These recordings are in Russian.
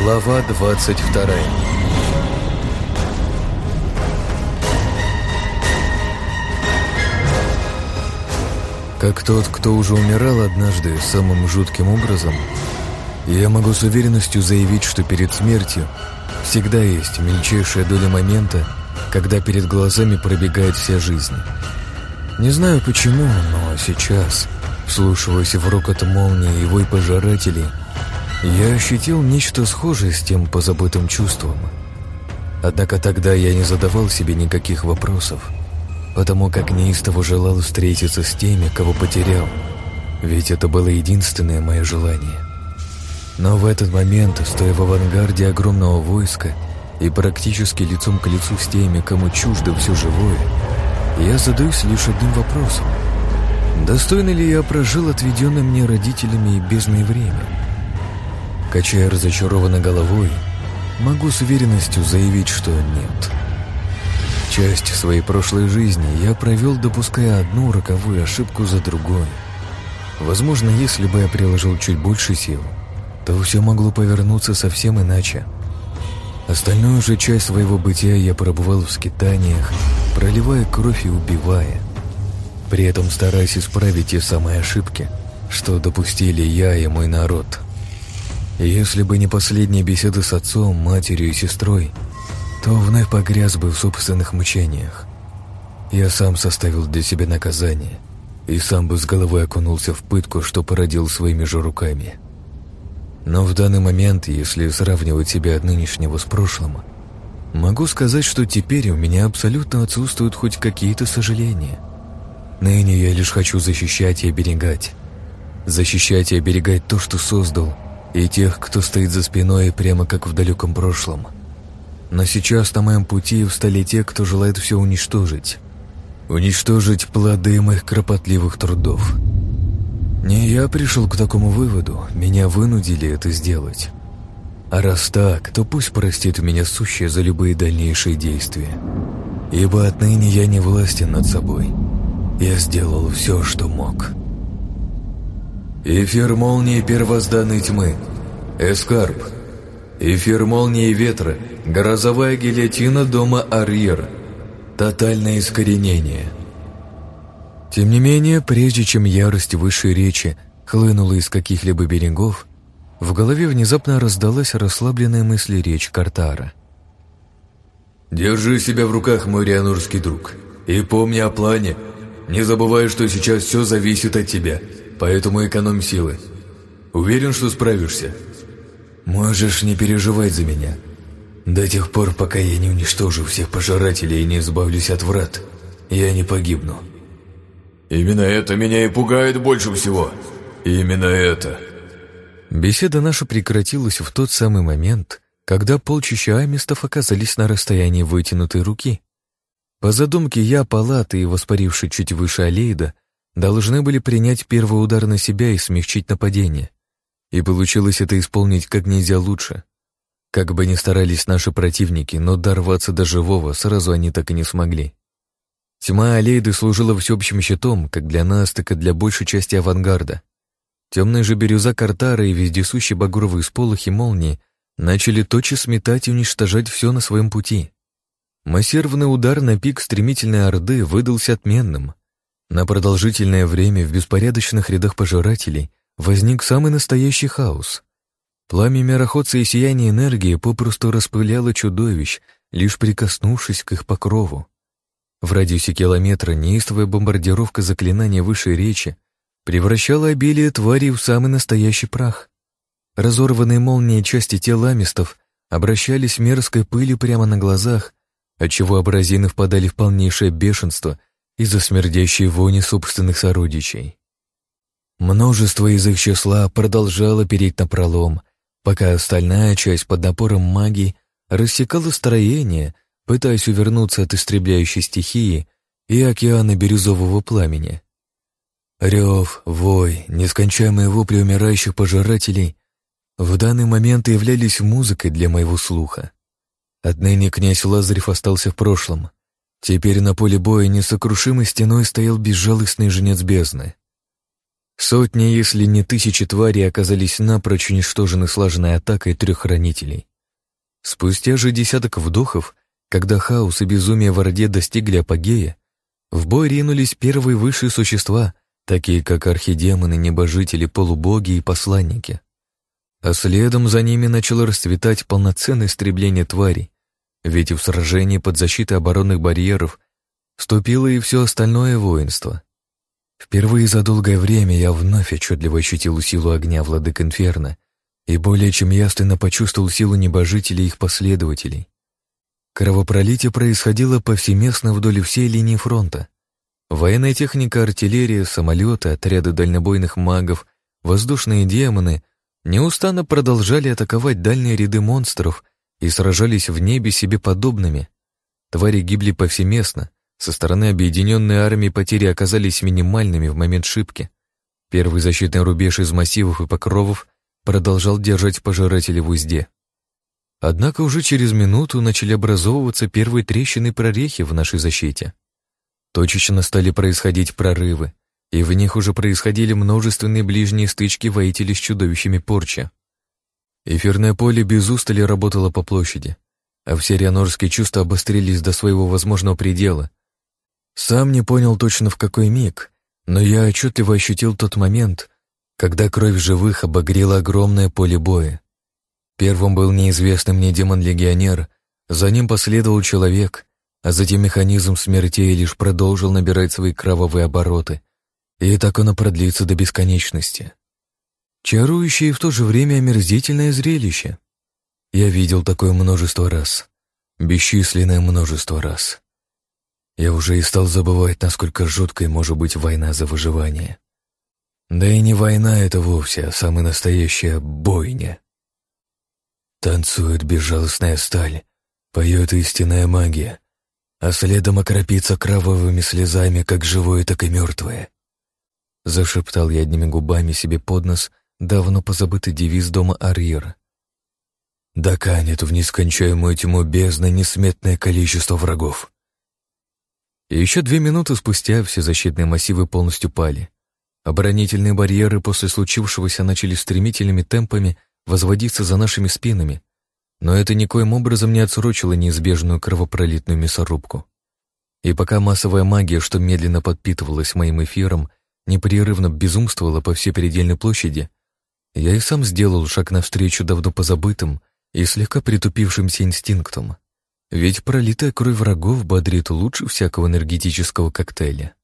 Глава 22 Как тот, кто уже умирал однажды самым жутким образом, я могу с уверенностью заявить, что перед смертью всегда есть мельчайшая доля момента, когда перед глазами пробегает вся жизнь. Не знаю почему, но сейчас, вслушиваясь в рокот молнии и вой пожирателей, я ощутил нечто схожее с тем позабытым чувством. Однако тогда я не задавал себе никаких вопросов, потому как неистово желал встретиться с теми, кого потерял, ведь это было единственное мое желание. Но в этот момент, стоя в авангарде огромного войска и практически лицом к лицу с теми, кому чуждо все живое, я задаюсь лишь одним вопросом. Достойно ли я прожил отведенное мне родителями и бездной время? Качая разочарованно головой, могу с уверенностью заявить, что нет. Часть своей прошлой жизни я провел, допуская одну роковую ошибку за другой. Возможно, если бы я приложил чуть больше сил, то все могло повернуться совсем иначе. Остальную же часть своего бытия я пробывал в скитаниях, проливая кровь и убивая. При этом стараясь исправить те самые ошибки, что допустили я и мой народ – если бы не последняя беседа с отцом, матерью и сестрой, то вновь погряз бы в собственных мучениях. Я сам составил для себя наказание и сам бы с головой окунулся в пытку, что породил своими же руками. Но в данный момент, если сравнивать себя от нынешнего с прошлым, могу сказать, что теперь у меня абсолютно отсутствуют хоть какие-то сожаления. Ныне я лишь хочу защищать и оберегать. Защищать и оберегать то, что создал – и тех, кто стоит за спиной, прямо как в далеком прошлом. Но сейчас на моем пути встали те, кто желает все уничтожить. Уничтожить плоды моих кропотливых трудов. Не я пришел к такому выводу, меня вынудили это сделать. А раз так, то пусть простит меня сущее за любые дальнейшие действия. Ибо отныне я не властен над собой. Я сделал все, что мог. Эфир молнии первозданной тьмы. Эскарп. Эфир молнии ветра. Грозовая гильотина дома Арьер. Тотальное искоренение. Тем не менее, прежде чем ярость высшей речи хлынула из каких-либо берегов, в голове внезапно раздалась расслабленная мысль речь Картара. «Держи себя в руках, мой рианурский друг, и помни о плане. Не забывай, что сейчас все зависит от тебя поэтому экономь силы. Уверен, что справишься. Можешь не переживать за меня. До тех пор, пока я не уничтожу всех пожирателей и не избавлюсь от врат, я не погибну. Именно это меня и пугает больше всего. Именно это. Беседа наша прекратилась в тот самый момент, когда полчища амистов оказались на расстоянии вытянутой руки. По задумке я, Палаты и воспаривший чуть выше Алейда, должны были принять первый удар на себя и смягчить нападение. И получилось это исполнить как нельзя лучше. Как бы ни старались наши противники, но дорваться до живого сразу они так и не смогли. Тьма Алейды служила всеобщим щитом, как для нас, так и для большей части авангарда. Темная же бирюза Картара и вездесущие багровые сполохи молнии начали тотчас метать и уничтожать все на своем пути. Массированный удар на пик стремительной орды выдался отменным. На продолжительное время в беспорядочных рядах пожирателей возник самый настоящий хаос. Пламя мироходца и сияние энергии попросту распыляло чудовищ, лишь прикоснувшись к их покрову. В радиусе километра неистовая бомбардировка заклинания высшей речи превращала обилие тварей в самый настоящий прах. Разорванные молнии части тел амистов обращались мерзкой пылью прямо на глазах, отчего абразины впадали в полнейшее бешенство из-за смердящей вони собственных сородичей. Множество из их числа продолжало переть на пролом, пока остальная часть под напором магии рассекала строение, пытаясь увернуться от истребляющей стихии и океана бирюзового пламени. Рев, вой, нескончаемые вопли умирающих пожирателей в данный момент являлись музыкой для моего слуха. Отныне князь Лазарев остался в прошлом, Теперь на поле боя несокрушимой стеной стоял безжалостный женец бездны. Сотни, если не тысячи тварей оказались напрочь уничтожены слаженной атакой трех хранителей. Спустя же десяток вдохов, когда хаос и безумие в Орде достигли апогея, в бой ринулись первые высшие существа, такие как архидемоны, небожители, полубоги и посланники. А следом за ними начало расцветать полноценное истребление тварей, ведь в сражении под защитой оборонных барьеров вступило и все остальное воинство. Впервые за долгое время я вновь отчетливо ощутил силу огня владык Инферно и более чем ясно почувствовал силу небожителей и их последователей. Кровопролитие происходило повсеместно вдоль всей линии фронта. Военная техника, артиллерия, самолеты, отряды дальнобойных магов, воздушные демоны неустанно продолжали атаковать дальние ряды монстров и сражались в небе себе подобными. Твари гибли повсеместно, со стороны объединенной армии потери оказались минимальными в момент шибки. Первый защитный рубеж из массивов и покровов продолжал держать пожиратели в узде. Однако уже через минуту начали образовываться первые трещины и прорехи в нашей защите. Точечно стали происходить прорывы, и в них уже происходили множественные ближние стычки воителей с чудовищами порча. Эфирное поле без устали работало по площади, а все рианорские чувства обострились до своего возможного предела. Сам не понял точно в какой миг, но я отчетливо ощутил тот момент, когда кровь живых обогрела огромное поле боя. Первым был неизвестный мне демон-легионер, за ним последовал человек, а затем механизм смертей лишь продолжил набирать свои кровавые обороты, и так оно продлится до бесконечности. Чарующее и в то же время омерзительное зрелище. Я видел такое множество раз, бесчисленное множество раз. Я уже и стал забывать, насколько жуткой может быть война за выживание. Да и не война это вовсе, а самая настоящая бойня. Танцует безжалостная сталь, поет истинная магия, а следом окропится кровавыми слезами, как живое, так и мертвое. Зашептал я одними губами себе под нос давно позабытый девиз дома Арьера. Да канет в нескончаемую тьму бездны несметное количество врагов. И еще две минуты спустя все защитные массивы полностью пали. Оборонительные барьеры после случившегося начали стремительными темпами возводиться за нашими спинами, но это никоим образом не отсрочило неизбежную кровопролитную мясорубку. И пока массовая магия, что медленно подпитывалась моим эфиром, непрерывно безумствовала по всей предельной площади, я и сам сделал шаг навстречу давно позабытым и слегка притупившимся инстинктам. Ведь пролитая кровь врагов бодрит лучше всякого энергетического коктейля.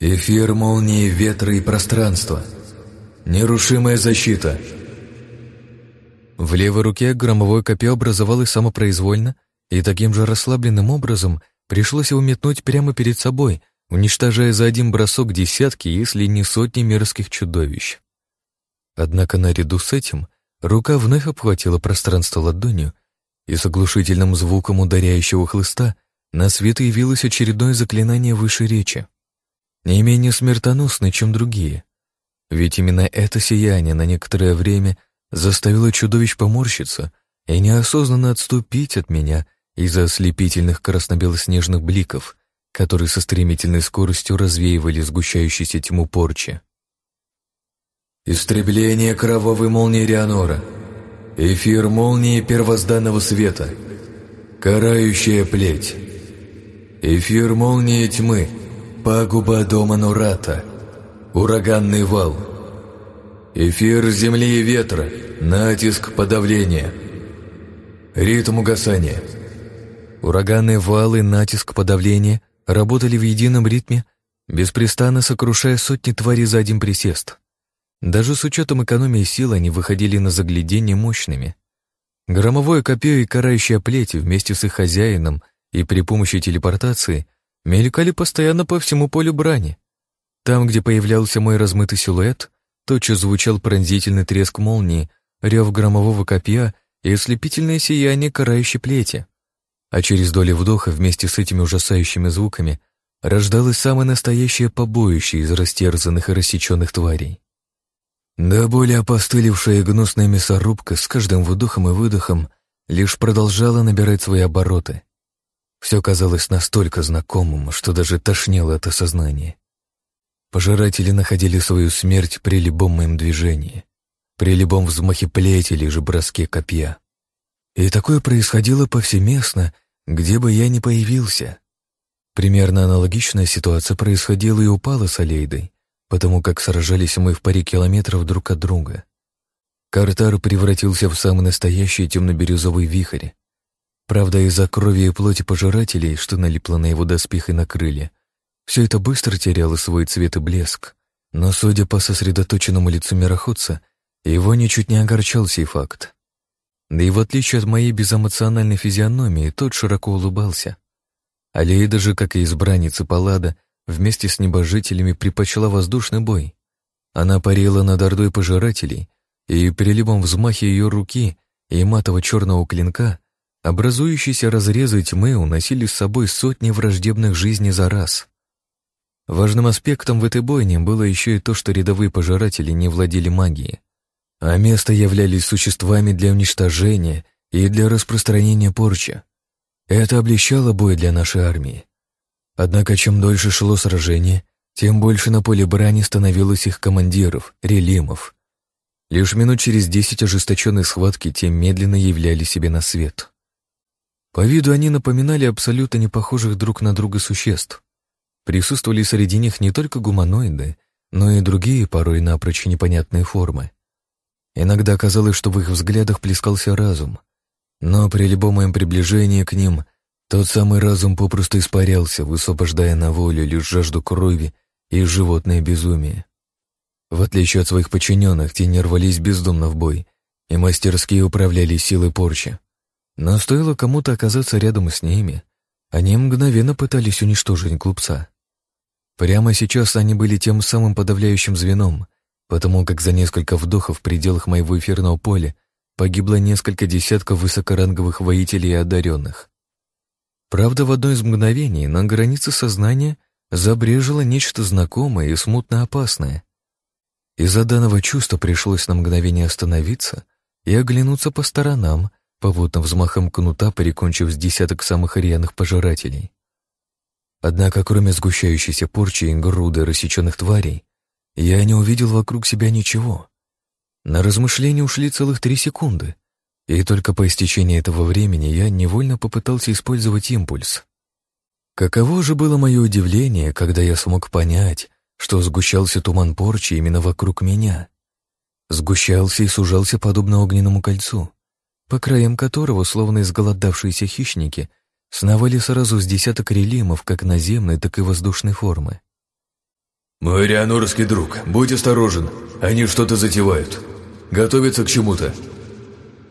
Эфир молнии, ветра и пространства. Нерушимая защита — в левой руке громовое копье образовалось самопроизвольно, и таким же расслабленным образом пришлось его метнуть прямо перед собой, уничтожая за один бросок десятки, если не сотни мерзких чудовищ. Однако наряду с этим рука вновь обхватила пространство ладонью, и с оглушительным звуком ударяющего хлыста на свет явилось очередное заклинание высшей речи. Не менее смертоносное, чем другие. Ведь именно это сияние на некоторое время заставила чудовищ поморщиться и неосознанно отступить от меня из-за ослепительных красно-белоснежных бликов, которые со стремительной скоростью развеивали сгущающуюся тьму порчи. Истребление кровавой молнии Рианора. Эфир молнии первозданного света. Карающая плеть. Эфир молнии тьмы. Пагуба дома Нурата. Ураганный вал. Эфир земли и ветра. Натиск подавления. Ритм угасания. Ураганные валы, натиск подавления работали в едином ритме, беспрестанно сокрушая сотни тварей за один присест. Даже с учетом экономии сил они выходили на заглядение мощными. Громовое копье и карающая плеть вместе с их хозяином и при помощи телепортации мелькали постоянно по всему полю брани. Там, где появлялся мой размытый силуэт, Тотчас звучал пронзительный треск молнии, рев громового копья и ослепительное сияние карающей плети. А через доли вдоха вместе с этими ужасающими звуками рождалось самое настоящее побоище из растерзанных и рассеченных тварей. Да более опостылевшая и гнусная мясорубка с каждым вдохом и выдохом лишь продолжала набирать свои обороты. Все казалось настолько знакомым, что даже тошнило от осознания. Пожиратели находили свою смерть при любом моем движении, при любом взмахе плети или же броске копья. И такое происходило повсеместно, где бы я ни появился. Примерно аналогичная ситуация происходила и у Пала с Алейдой, потому как сражались мы в паре километров друг от друга. Картар превратился в самый настоящий темно-бирюзовый вихрь. Правда, из-за крови и плоти пожирателей, что налипло на его доспех и на крылья, все это быстро теряло свой цвет и блеск. Но, судя по сосредоточенному лицу мироходца, его ничуть не огорчал сей факт. Да и в отличие от моей безэмоциональной физиономии, тот широко улыбался. Алиэда же, как и избранница Паллада, вместе с небожителями предпочла воздушный бой. Она парила над ордой пожирателей, и при любом взмахе ее руки и матово-черного клинка образующиеся разрезы тьмы уносили с собой сотни враждебных жизней за раз. Важным аспектом в этой бойне было еще и то, что рядовые пожиратели не владели магией, а место являлись существами для уничтожения и для распространения порчи. Это облегчало бой для нашей армии. Однако чем дольше шло сражение, тем больше на поле брани становилось их командиров, релимов. Лишь минут через десять ожесточенной схватки те медленно являли себе на свет. По виду они напоминали абсолютно не похожих друг на друга существ. Присутствовали среди них не только гуманоиды, но и другие, порой напрочь непонятные формы. Иногда казалось, что в их взглядах плескался разум, но при любом моем приближении к ним тот самый разум попросту испарялся, высвобождая на волю лишь жажду крови и животное безумие. В отличие от своих подчиненных, те не рвались бездумно в бой и мастерски управляли силой порчи. Но стоило кому-то оказаться рядом с ними, они мгновенно пытались уничтожить глупца. Прямо сейчас они были тем самым подавляющим звеном, потому как за несколько вдохов в пределах моего эфирного поля погибло несколько десятков высокоранговых воителей и одаренных. Правда, в одно из мгновений на границе сознания забрежило нечто знакомое и смутно опасное. Из-за данного чувства пришлось на мгновение остановиться и оглянуться по сторонам, попутно взмахом кнута перекончив с десяток самых рьяных пожирателей. Однако, кроме сгущающейся порчи и груды рассеченных тварей, я не увидел вокруг себя ничего. На размышления ушли целых три секунды — и только по истечении этого времени я невольно попытался использовать импульс. Каково же было мое удивление, когда я смог понять, что сгущался туман порчи именно вокруг меня. Сгущался и сужался подобно огненному кольцу, по краям которого, словно изголодавшиеся хищники, сновали сразу с десяток релимов как наземной, так и воздушной формы. «Мой рианорский друг, будь осторожен, они что-то затевают. Готовятся к чему-то»,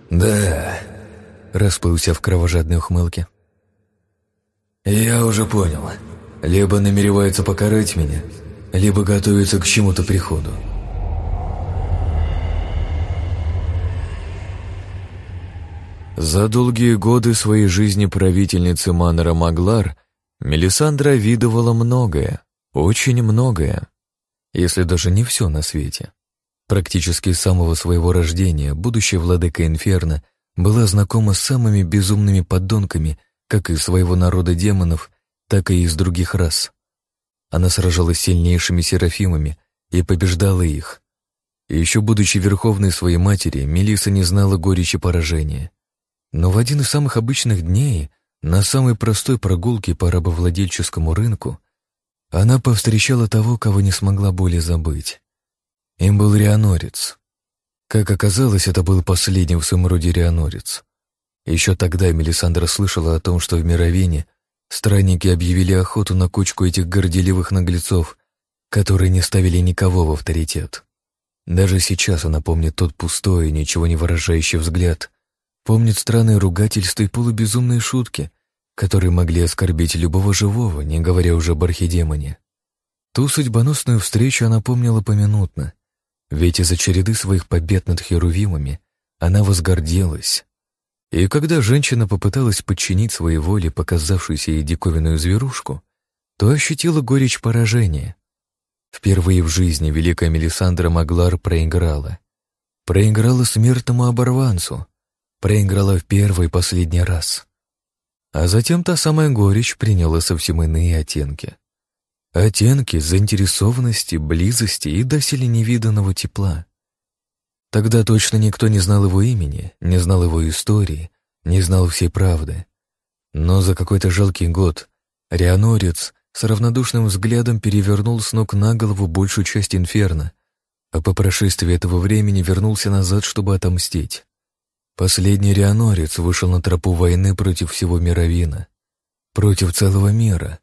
«Да», — расплылся в кровожадной ухмылке. «Я уже понял. Либо намеревается покарать меня, либо готовится к чему-то приходу». За долгие годы своей жизни правительницы Маннера Маглар Мелисандра видывала многое, очень многое, если даже не все на свете. Практически с самого своего рождения будущая владыка Инферно была знакома с самыми безумными подонками как из своего народа демонов, так и из других рас. Она сражалась с сильнейшими серафимами и побеждала их. И еще будучи верховной своей матери, Мелиса не знала горечи поражения. Но в один из самых обычных дней, на самой простой прогулке по рабовладельческому рынку, она повстречала того, кого не смогла более забыть. Им был рианорец. Как оказалось, это был последний в своем роде рианорец. Еще тогда Мелисандра слышала о том, что в Мировине странники объявили охоту на кучку этих горделивых наглецов, которые не ставили никого в авторитет. Даже сейчас она помнит тот пустой, ничего не выражающий взгляд, помнит странные ругательства и полубезумные шутки, которые могли оскорбить любого живого, не говоря уже об архидемоне. Ту судьбоносную встречу она помнила поминутно, ведь из-за череды своих побед над Херувимами она возгордилась. И когда женщина попыталась подчинить своей воле показавшуюся ей диковинную зверушку, то ощутила горечь поражения. Впервые в жизни великая Мелисандра Маглар проиграла. Проиграла смертному оборванцу. Проиграла в первый и последний раз. А затем та самая горечь приняла совсем иные оттенки. Оттенки заинтересованности, близости и доселе невиданного тепла. Тогда точно никто не знал его имени, не знал его истории, не знал всей правды. Но за какой-то жалкий год Рианорец с равнодушным взглядом перевернул с ног на голову большую часть инферно, а по прошествии этого времени вернулся назад, чтобы отомстить. Последний Рианорец вышел на тропу войны против всего Мировина, против целого мира.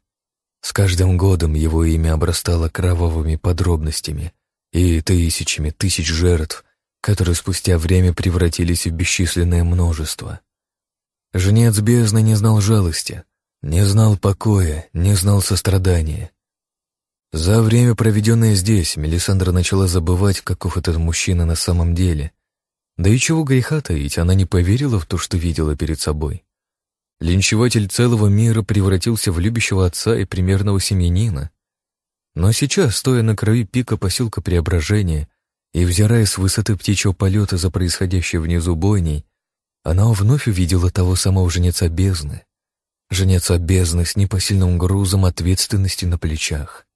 С каждым годом его имя обрастало кровавыми подробностями и тысячами тысяч жертв, которые спустя время превратились в бесчисленное множество. Жнец бездны не знал жалости, не знал покоя, не знал сострадания. За время, проведенное здесь, Мелисандра начала забывать, каков этот мужчина на самом деле. Да и чего греха таить, она не поверила в то, что видела перед собой. Линчеватель целого мира превратился в любящего отца и примерного семьянина. Но сейчас, стоя на краю пика поселка Преображения, и, взирая с высоты птичьего полета за происходящей внизу бойней, она вновь увидела того самого жнеца бездны. Жнеца бездны с непосильным грузом ответственности на плечах.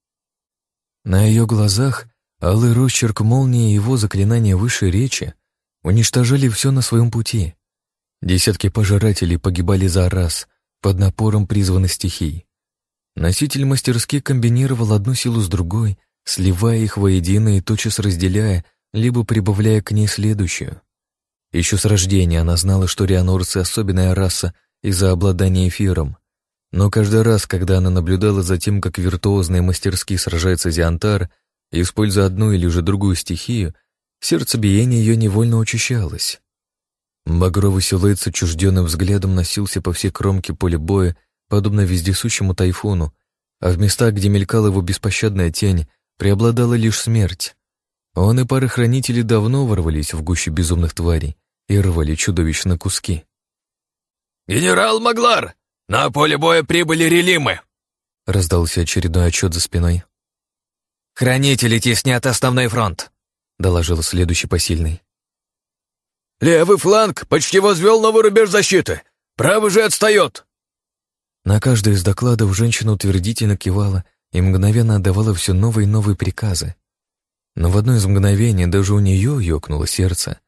На ее глазах алый росчерк молнии и его заклинания высшей речи уничтожали все на своем пути. Десятки пожирателей погибали за раз под напором призванных стихий. Носитель мастерски комбинировал одну силу с другой — сливая их воедино и тотчас разделяя, либо прибавляя к ней следующую. Еще с рождения она знала, что рианорцы — особенная раса из-за обладания эфиром. Но каждый раз, когда она наблюдала за тем, как виртуозно и мастерски сражается Зиантар, используя одну или же другую стихию, сердцебиение ее невольно учащалось. Багровый силуэт с отчужденным взглядом носился по всей кромке поля боя, подобно вездесущему тайфуну, а в местах, где мелькала его беспощадная тень, преобладала лишь смерть. Он и пары хранителей давно ворвались в гущу безумных тварей и рвали чудовищ на куски. «Генерал Маглар! На поле боя прибыли релимы!» Раздался очередной отчет за спиной. «Хранители теснят основной фронт», — доложил следующий посильный. «Левый фланг почти возвел новый рубеж защиты. Правый же отстает!» На каждый из докладов женщина утвердительно кивала и мгновенно отдавала все новые и новые приказы. Но в одно из мгновений даже у нее ёкнуло сердце,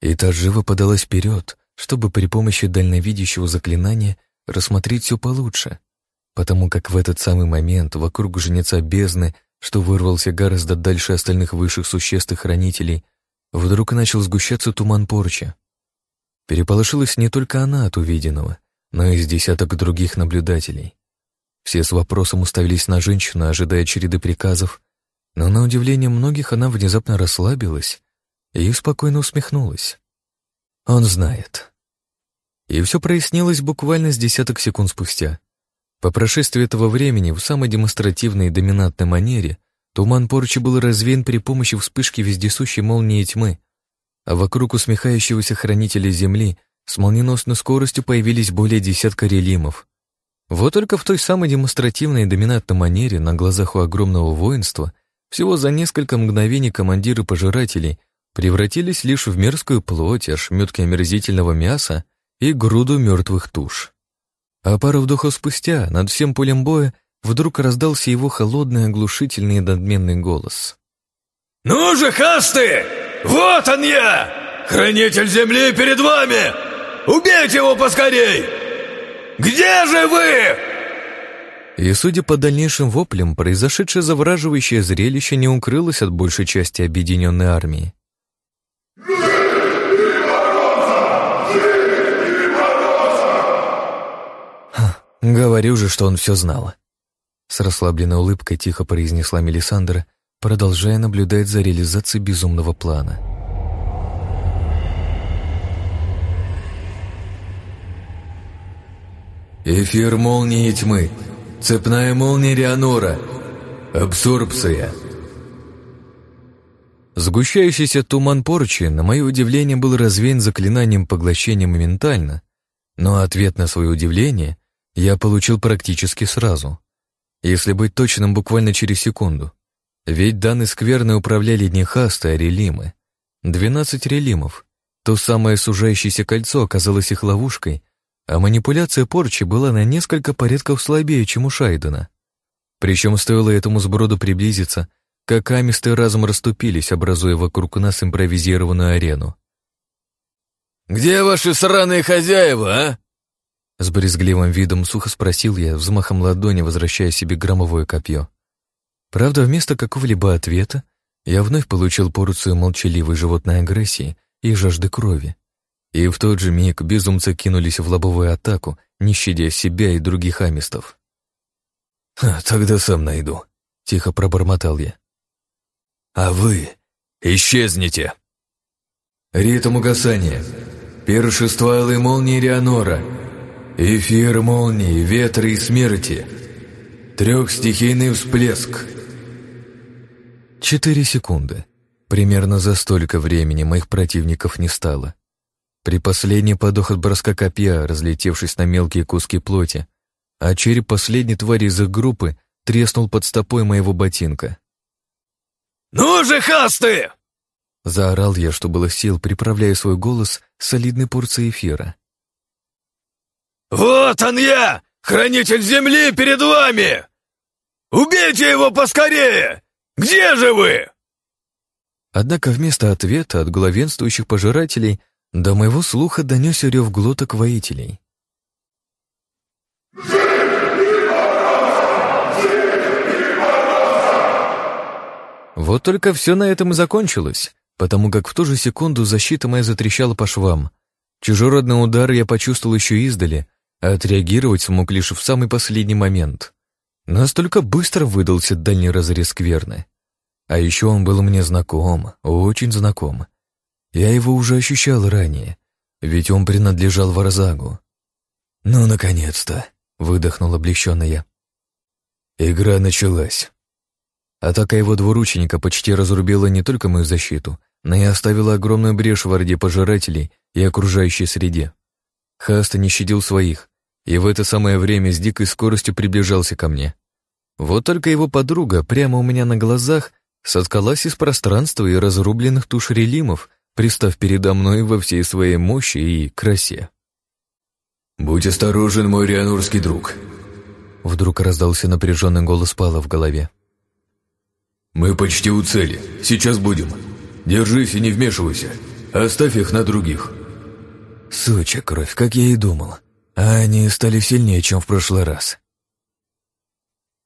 и та живо подалась вперед, чтобы при помощи дальновидящего заклинания рассмотреть все получше, потому как в этот самый момент вокруг жнеца бездны, что вырвался гораздо дальше остальных высших существ и хранителей, вдруг начал сгущаться туман порча. Переполошилась не только она от увиденного, но и с десяток других наблюдателей. Все с вопросом уставились на женщину, ожидая череды приказов, но на удивление многих она внезапно расслабилась и спокойно усмехнулась. Он знает. И все прояснилось буквально с десяток секунд спустя. По прошествии этого времени в самой демонстративной и доминантной манере туман порчи был развеян при помощи вспышки вездесущей молнии тьмы, а вокруг усмехающегося хранителя земли с молниеносной скоростью появились более десятка релимов. Вот только в той самой демонстративной и доминантной манере на глазах у огромного воинства всего за несколько мгновений командиры пожирателей превратились лишь в мерзкую плоть, ошметки омерзительного мяса и груду мертвых туш. А пару вдохов спустя над всем полем боя вдруг раздался его холодный, оглушительный и надменный голос. «Ну же, хасты! Вот он я! Хранитель земли перед вами! Убейте его поскорей!» Где же вы?» И, судя по дальнейшим воплям, произошедшее завораживающее зрелище не укрылось от большей части объединенной армии. Ха, говорю же, что он все знал. С расслабленной улыбкой тихо произнесла Мелисандра, продолжая наблюдать за реализацией безумного плана. Эфир молнии тьмы. Цепная молния Рианора. Абсорбция. Сгущающийся туман порчи, на мое удивление, был развеян заклинанием поглощения моментально, но ответ на свое удивление я получил практически сразу. Если быть точным, буквально через секунду. Ведь данные скверны управляли не Хаста, а релимы. Двенадцать релимов. То самое сужающееся кольцо оказалось их ловушкой, а манипуляция порчи была на несколько порядков слабее, чем у Шайдена. Причем стоило этому сброду приблизиться, как амисты разом расступились, образуя вокруг нас импровизированную арену. «Где ваши сраные хозяева, а?» С брезгливым видом сухо спросил я, взмахом ладони возвращая себе громовое копье. Правда, вместо какого-либо ответа я вновь получил порцию молчаливой животной агрессии и жажды крови. И в тот же миг безумцы кинулись в лобовую атаку, не щадя себя и других амистов. «Тогда сам найду», — тихо пробормотал я. «А вы исчезните!» Ритм угасания. Пиршество Алой Молнии Рианора. Эфир молнии, ветра и смерти. Трехстихийный всплеск. Четыре секунды. Примерно за столько времени моих противников не стало. При последней подох от броска копья, разлетевшись на мелкие куски плоти, а череп последней твари из их группы треснул под стопой моего ботинка. «Ну же, хасты!» Заорал я, что было сил, приправляя свой голос солидной порцией эфира. «Вот он я, хранитель земли перед вами! Убейте его поскорее! Где же вы?» Однако вместо ответа от главенствующих пожирателей до моего слуха донесся рев глоток воителей. Вот только все на этом и закончилось потому как в ту же секунду защита моя затрещала по швам. Чужеродный удар я почувствовал еще издали, а отреагировать смог лишь в самый последний момент. Настолько быстро выдался дальний разрез скверны. А еще он был мне знаком, очень знаком. Я его уже ощущал ранее, ведь он принадлежал Варзагу. «Ну, наконец-то!» — выдохнул облегченно я. Игра началась. Атака его двурученика почти разрубила не только мою защиту, но и оставила огромную брешь в орде пожирателей и окружающей среде. Хаста не щадил своих, и в это самое время с дикой скоростью приближался ко мне. Вот только его подруга прямо у меня на глазах соткалась из пространства и разрубленных туш релимов, пристав передо мной во всей своей мощи и красе. «Будь осторожен, мой рианурский друг!» Вдруг раздался напряженный голос Пала в голове. «Мы почти у цели. Сейчас будем. Держись и не вмешивайся. Оставь их на других». Суча кровь, как я и думал. А они стали сильнее, чем в прошлый раз.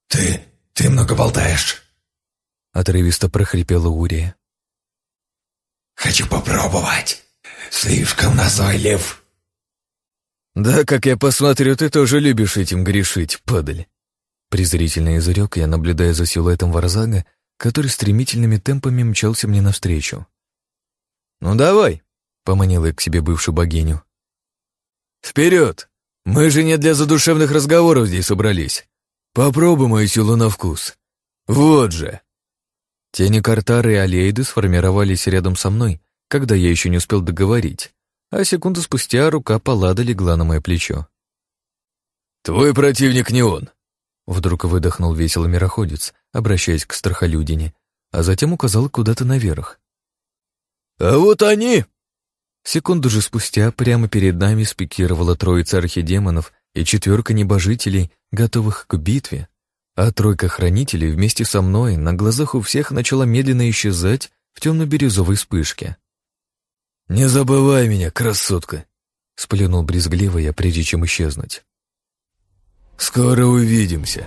«Ты... ты много болтаешь», — отрывисто прохрипела Урия. «Хочу попробовать. Слишком назойлив». «Да, как я посмотрю, ты тоже любишь этим грешить, падаль». Презрительно изрек я, наблюдая за силуэтом Варзага, который стремительными темпами мчался мне навстречу. «Ну давай!» — поманила я к себе бывшую богиню. «Вперед! Мы же не для задушевных разговоров здесь собрались. Попробуй мою силу на вкус. Вот же!» Тени Картары и Алейды сформировались рядом со мной, когда я еще не успел договорить, а секунду спустя рука Паллада легла на мое плечо. «Твой противник не он!» Вдруг выдохнул весело мироходец, обращаясь к страхолюдине, а затем указал куда-то наверх. «А вот они!» Секунду же спустя прямо перед нами спикировала троица архидемонов и четверка небожителей, готовых к битве, а тройка хранителей вместе со мной на глазах у всех начала медленно исчезать в темно-бирюзовой вспышке. «Не забывай меня, красотка!» — сплюнул брезгливо я, прежде чем исчезнуть. «Скоро увидимся!»